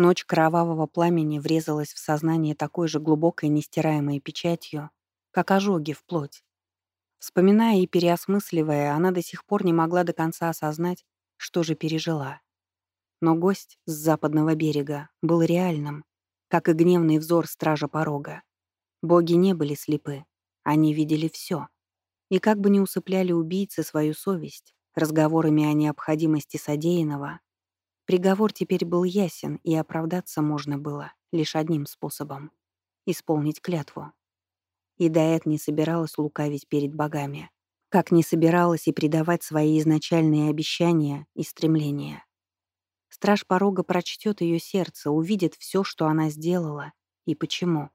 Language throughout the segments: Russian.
Ночь кровавого пламени врезалась в сознание такой же глубокой нестираемой печатью, как ожоги в плоть. Вспоминая и переосмысливая, она до сих пор не могла до конца осознать, что же пережила. Но гость с западного берега был реальным, как и гневный взор стража порога. Боги не были слепы, они видели все. И как бы ни усыпляли убийцы свою совесть разговорами о необходимости содеянного, приговор теперь был ясен, и оправдаться можно было лишь одним способом — исполнить клятву. И Даэт не собиралась лукавить перед богами, как не собиралась и предавать свои изначальные обещания и стремления. Страж порога прочтет ее сердце, увидит все, что она сделала и почему.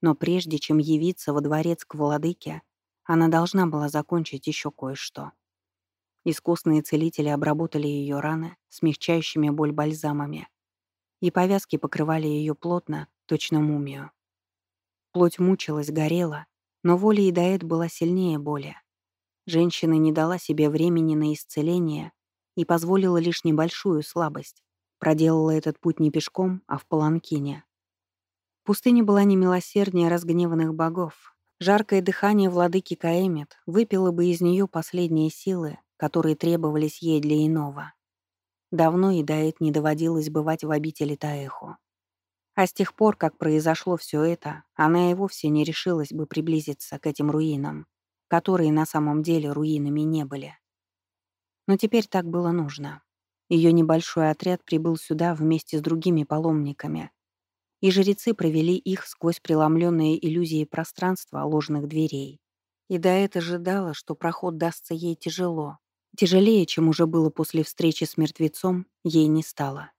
Но прежде чем явиться во дворец к владыке, она должна была закончить еще кое-что. Искусные целители обработали ее раны смягчающими боль бальзамами, и повязки покрывали ее плотно, точно мумию. Плоть мучилась, горела, но воля Идаэт была сильнее боли. Женщина не дала себе времени на исцеление и позволила лишь небольшую слабость. Проделала этот путь не пешком, а в паланкине. Пустыня была не милосерднее разгневанных богов. Жаркое дыхание владыки Каэмит выпило бы из нее последние силы, которые требовались ей для иного. Давно и Даэт не доводилось бывать в обители Таэху. А с тех пор, как произошло все это, она и вовсе не решилась бы приблизиться к этим руинам, которые на самом деле руинами не были. Но теперь так было нужно. Ее небольшой отряд прибыл сюда вместе с другими паломниками, и жрецы провели их сквозь преломленные иллюзии пространства ложных дверей. И это ожидала, что проход дастся ей тяжело. Тяжелее, чем уже было после встречи с мертвецом, ей не стало.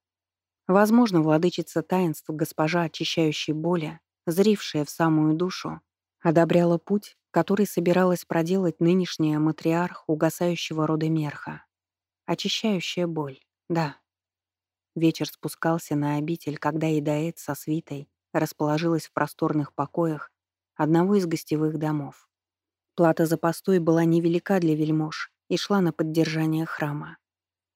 Возможно, владычица таинств, госпожа очищающей боли, зрившая в самую душу, одобряла путь, который собиралась проделать нынешняя матриарх угасающего рода Мерха. Очищающая боль, да. Вечер спускался на обитель, когда Идаэт со свитой расположилась в просторных покоях одного из гостевых домов. Плата за постой была невелика для вельмож и шла на поддержание храма.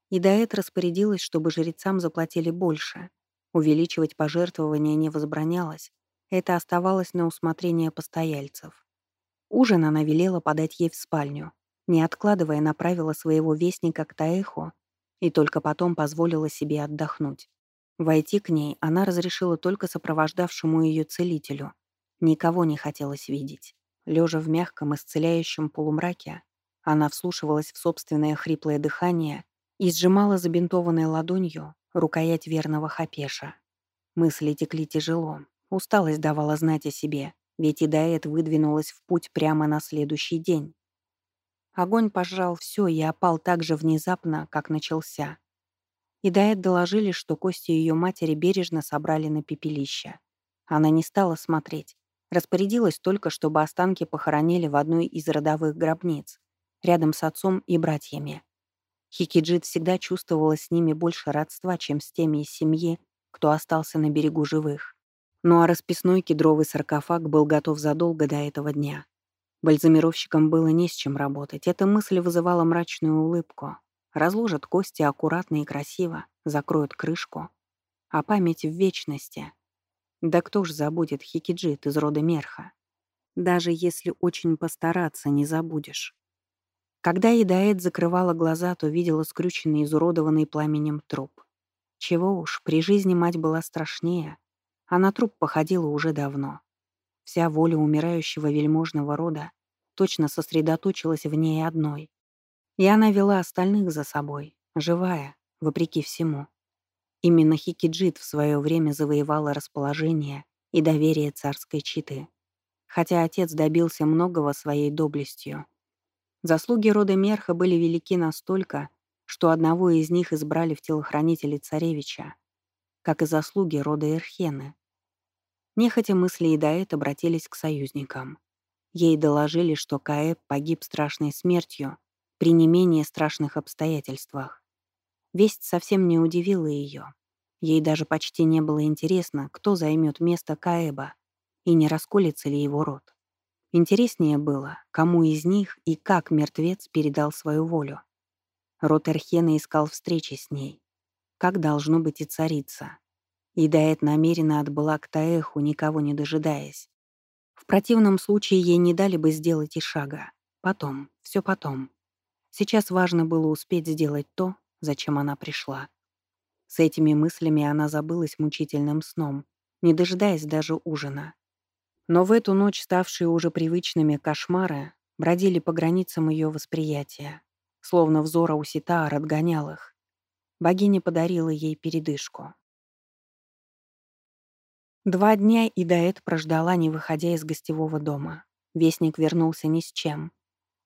Идаэт распорядилась, чтобы жрецам заплатили больше. Увеличивать пожертвования не возбранялось, это оставалось на усмотрение постояльцев. Ужин она велела подать ей в спальню, не откладывая направила своего вестника к Таэху и только потом позволила себе отдохнуть. Войти к ней она разрешила только сопровождавшему ее целителю. Никого не хотелось видеть. Лежа в мягком исцеляющем полумраке, она вслушивалась в собственное хриплое дыхание и сжимала забинтованной ладонью рукоять верного хапеша. Мысли текли тяжело, усталость давала знать о себе, ведь Идаэт выдвинулась в путь прямо на следующий день. Огонь пожрал все и опал так же внезапно, как начался. Идаэт доложили, что кости ее матери бережно собрали на пепелище. Она не стала смотреть. Распорядилась только, чтобы останки похоронили в одной из родовых гробниц, рядом с отцом и братьями. Хикиджит всегда чувствовала с ними больше родства, чем с теми из семьи, кто остался на берегу живых. Ну а расписной кедровый саркофаг был готов задолго до этого дня. Бальзамировщикам было не с чем работать. Эта мысль вызывала мрачную улыбку. Разложат кости аккуратно и красиво, закроют крышку. А память в вечности. Да кто ж забудет Хикиджит из рода Мерха? Даже если очень постараться, не забудешь. Когда Идаэт закрывала глаза, то видела скрюченный, изуродованный пламенем труп. Чего уж, при жизни мать была страшнее — а на труп походила уже давно. Вся воля умирающего вельможного рода точно сосредоточилась в ней одной. И она вела остальных за собой, живая, вопреки всему. Именно Хикиджит в свое время завоевала расположение и доверие царской читы. Хотя отец добился многого своей доблестью. Заслуги рода Мерха были велики настолько, что одного из них избрали в телохранители царевича, как и заслуги рода Эрхены. Нехотя мысли Идаэт обратились к союзникам. Ей доложили, что Каэб погиб страшной смертью при не менее страшных обстоятельствах. Весть совсем не удивила ее. Ей даже почти не было интересно, кто займет место Каэба и не расколется ли его род. Интереснее было, кому из них и как мертвец передал свою волю. Род Эрхена искал встречи с ней. Как должно быть и царица. И Даэт намеренно отбыла к Таэху, никого не дожидаясь. В противном случае ей не дали бы сделать и шага. Потом, все потом. Сейчас важно было успеть сделать то, зачем она пришла. С этими мыслями она забылась мучительным сном, не дожидаясь даже ужина. Но в эту ночь, ставшие уже привычными кошмары, бродили по границам ее восприятия. Словно взор Ауситаар отгонял их. Богиня подарила ей передышку. Два дня Идаэт прождала, не выходя из гостевого дома. Вестник вернулся ни с чем.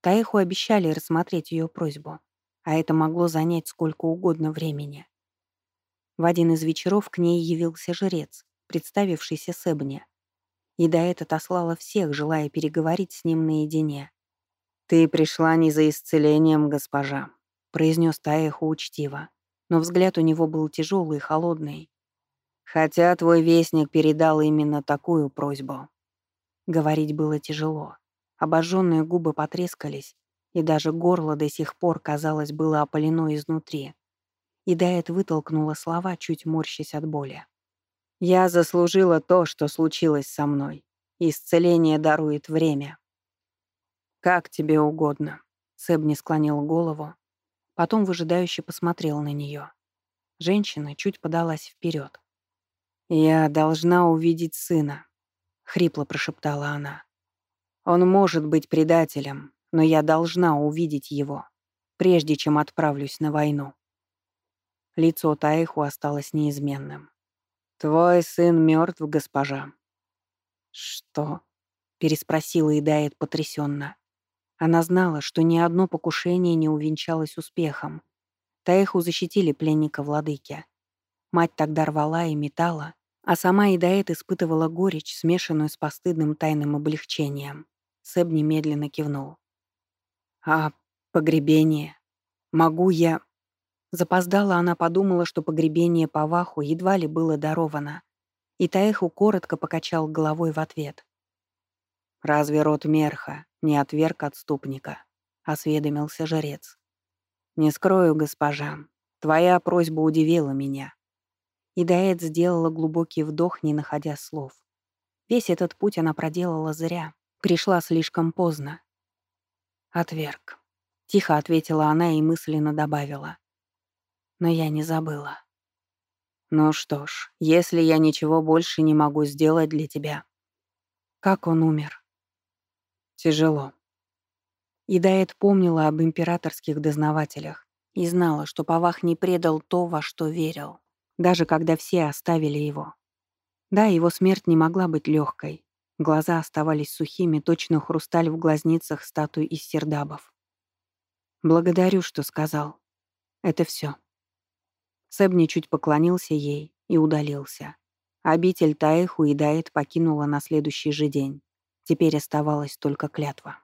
Таэху обещали рассмотреть ее просьбу, а это могло занять сколько угодно времени. В один из вечеров к ней явился жрец, представившийся Себне. Идаэт отослала всех, желая переговорить с ним наедине. «Ты пришла не за исцелением, госпожа», — произнес Таэху учтиво, но взгляд у него был тяжелый и холодный. «Хотя твой вестник передал именно такую просьбу». Говорить было тяжело. Обожженные губы потрескались, и даже горло до сих пор, казалось, было опалено изнутри. И Дайет вытолкнула слова, чуть морщась от боли. «Я заслужила то, что случилось со мной. Исцеление дарует время». «Как тебе угодно», — Сэбни склонил голову, потом выжидающе посмотрел на нее. Женщина чуть подалась вперед. «Я должна увидеть сына», — хрипло прошептала она. Он может быть предателем, но я должна увидеть его, прежде чем отправлюсь на войну. Лицо Таиху осталось неизменным. «Твой сын мертв, госпожа». «Что?» — переспросила Идает потрясенно. Она знала, что ни одно покушение не увенчалось успехом. Таиху защитили пленника владыки. Мать тогда рвала и метала, а сама Идаэт испытывала горечь, смешанную с постыдным тайным облегчением. Сэб немедленно кивнул. «А погребение? Могу я...» Запоздала она подумала, что погребение по Ваху едва ли было даровано. И Таэху коротко покачал головой в ответ. «Разве род Мерха не отверг отступника?» — осведомился жрец. «Не скрою, госпожа, твоя просьба удивила меня». И Даэт сделала глубокий вдох, не находя слов. Весь этот путь она проделала зря. Пришла слишком поздно. Отверг. Тихо ответила она и мысленно добавила. Но я не забыла. Ну что ж, если я ничего больше не могу сделать для тебя. Как он умер? Тяжело. Идаэт помнила об императорских дознавателях и знала, что Павах не предал то, во что верил, даже когда все оставили его. Да, его смерть не могла быть легкой, Глаза оставались сухими, точно хрусталь в глазницах статуи из сердабов. «Благодарю, что сказал. Это все. Сэбни чуть поклонился ей и удалился. Обитель Таэху и Даэт покинула на следующий же день. Теперь оставалась только клятва.